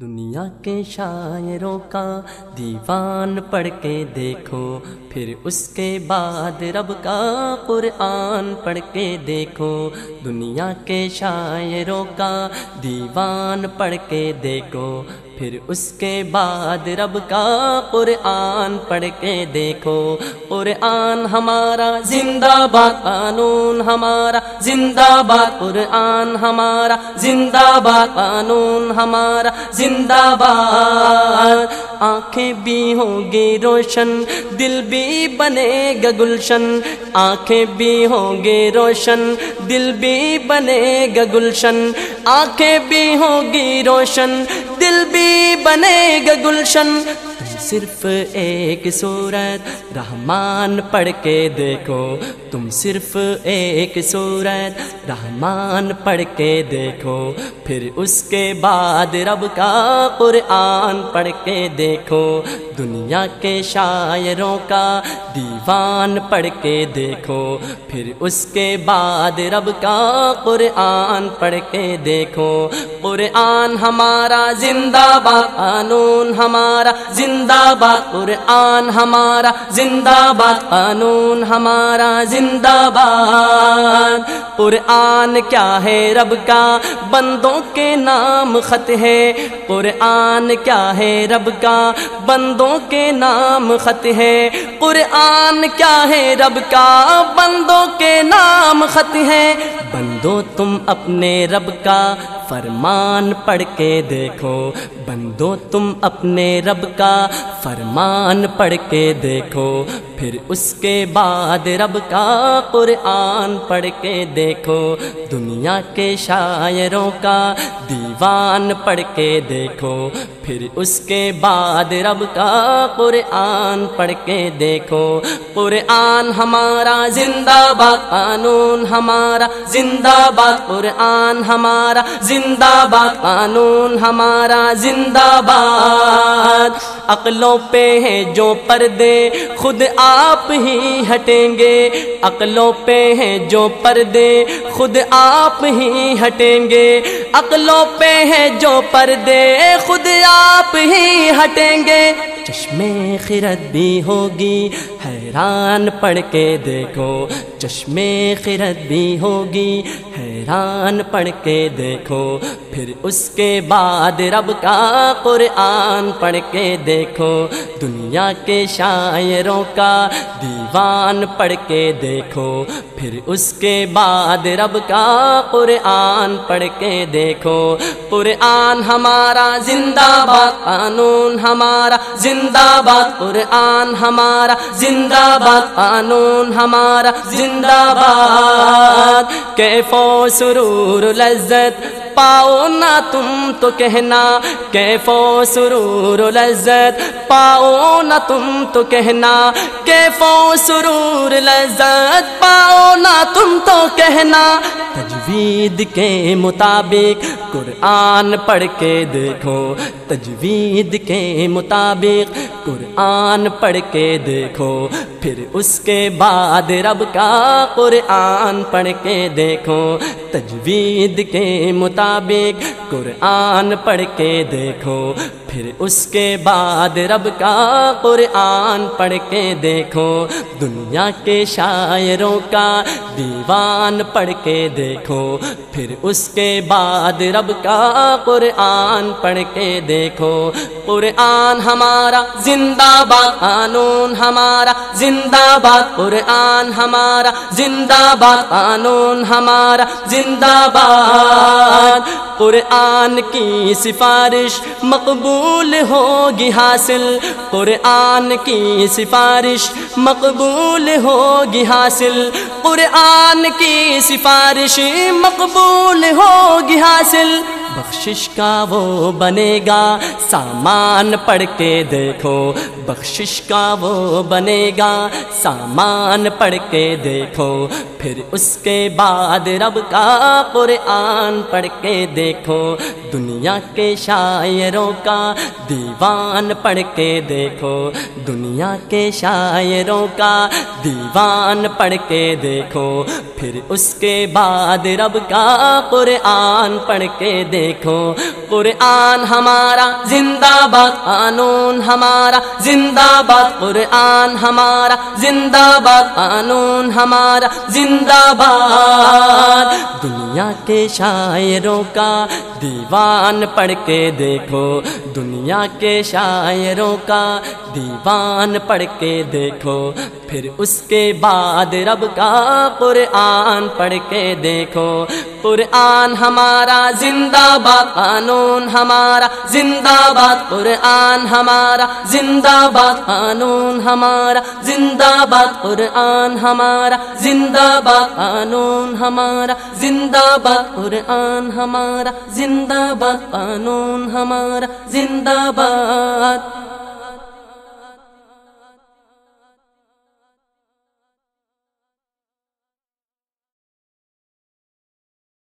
دنیا کے شاعروں کا دیوان پڑھ کے دیکھو، پھر اس کے بعد رب کا قرآن پڑھ کے دیکھو۔ دنیا کے شاعروں کا دیوان پڑھ کے دیکھو پھر اس کے بعد رب کا قرآن پڑھ کے دیکھو۔ قرآن ہمارا زندہ باد، قانون ہمارا زندہ باد۔ قرآن ہمارا زندہ باد، قانون ہمارا زندہ باد۔ آنکھیں بھی ہوں گی روشن، دل بھی بنے گا گلشن۔ آنکھیں بھی ہوں گی روشن، دل بھی بنے گا گلشن۔ آنکھیں بھی ہوں گی روشن، دل بھی بنے گا گلشن۔ صرف ایک صورت، رحمان پڑھ کے دیکھو۔ تم صرف ایک صورت، رحمان پڑھ کے دیکھو۔ پھر اس کے بعد رب کا قرآن پڑھ کے دیکھو۔ دنیا کے شاعروں کا دیوان پڑھ کے دیکھو، پھر اس کے بعد رب کا قرآن پڑھ کے دیکھو۔ قرآن ہمارا زندہ باد قانون، ہمارا زندہ باد قرآن، ہمارا زندہ باد قانون، ہمارا زندہ باد قرآن۔ کیا ہے رب کا بندوں کے نام خط ہے؟ قرآن کیا ہے رب کا بندوں کے نام خط ہے۔ قرآن کیا ہے؟ رب کا بندوں کے نام خط ہے۔ بندو تم اپنے رب کا فرمان پڑھ کے دیکھو۔ بندو تم اپنے رب کا فرمان پڑھ کے دیکھو۔ پھر اس کے بعد رب کا قرآن پڑھ کے دیکھو، دنیا کے شاعروں کا دیوان پڑھ کے دیکھو۔ پھر اس کے بعد رب کا قرآن پڑھ کے دیکھو۔ قرآن ہمارا زندہ باد، قانون ہمارا زندہ باد۔ قرآن ہمارا زندہ باد، قانون ہمارا زندہ باد۔ عقلوں پہ ہے جو پردے خود آپ ہی ہٹیں گے عقلوں پہ ہیں جو پردے خود آپ ہی ہٹیں گے عقلوں پہ ہیں جو پردے خود آپ ہی ہٹیں گے چشمے خرد بھی ہوگی حیران پڑھ کے دیکھو چشمے خرد بھی ہوگی، حیران پڑھ کے دیکھو۔ پھر اس کے بعد رب کا قرآن پڑھ کے دیکھو۔ دنیا کے شاعروں کا دیوان پڑھ کے دیکھو۔ پھر اس کے بعد رب کا قرآن پڑھ کے دیکھو۔ قرآن ہمارا زندہ باد، قانون ہمارا زندہ باد۔ قرآن ہمارا زندہ باد، قانون ہمارا زندہ باد۔ کیف و سرور لذت۔ پاؤ نہ تم تو کہنا۔ کیف و سرور لذت۔ پاؤ نہ تم تو کہنا۔ کیف و سرور لذت۔ پاؤ نہ تم تو کہنا۔ تجوید کے مطابق قرآن پڑھ کے دیکھو۔ تجوید کے مطابق قرآن پڑھ کے دیکھو۔ پھر اس کے بعد رب کا قرآن پڑھ کے دیکھو، تجوید کے مطابق قرآن پڑھ کے دیکھو۔ پھر اس کے بعد رب کا قرآن پڑھ کے دیکھو، دنیا کے شاعروں کا دیوان پڑھ کے دیکھو۔ پھر اس کے بعد رب کا قرآن پڑھ کے دیکھو۔ قرآن ہمارا زندہ باد قانون ہمارا زندہ باد قرآن ہمارا زندہ باد قانون ہمارا زندہ باد قرآن کی سفارش مقبول ہوگی حاصل، قرآن کی سفارش مقبول ہوگی حاصل۔ قرآن کی سفارش مقبول ہوگی حاصل۔ بخشش کا وہ بنے گا سامان پڑھ کے دیکھو، بخشش کا وہ بنے گا۔ سامان پڑھ کے دیکھو، پھر اس کے بعد رب کا قرآن پڑھ کے دیکھو۔ دنیا کے شاعروں کا دیوان پڑھ کے دیکھو۔ دنیا کے شاعروں کا دیوان پڑھ کے دیکھو۔ پھر اس کے بعد رب کا قرآن پڑھ کے دیکھو۔ قرآن ہمارا زندہ باد، قانون ہمارا زندہ باد۔ قرآن ہمارا زندہ باد، قانون ہمارا زندہ باد۔ دنیا کے شاعروں کا دیوان پڑھ کے دیکھو۔ دنیا کے شاعروں کا دیوان پڑھ کے دیکھو۔ پھر اس کے بعد رب کا قرآن پڑھ کے دیکھو۔ قرآن ہمارا زندہ باد قانون ہمارا زندہ باد۔ قرآن ہمارا زندہ باد قانون ہمارا زندہ باد۔ قرآن ہمارا زندہ باد قانون ہمارا زندہ باد۔ قرآن ہمارا زندہ باد قانون ہمارا زندہ باد۔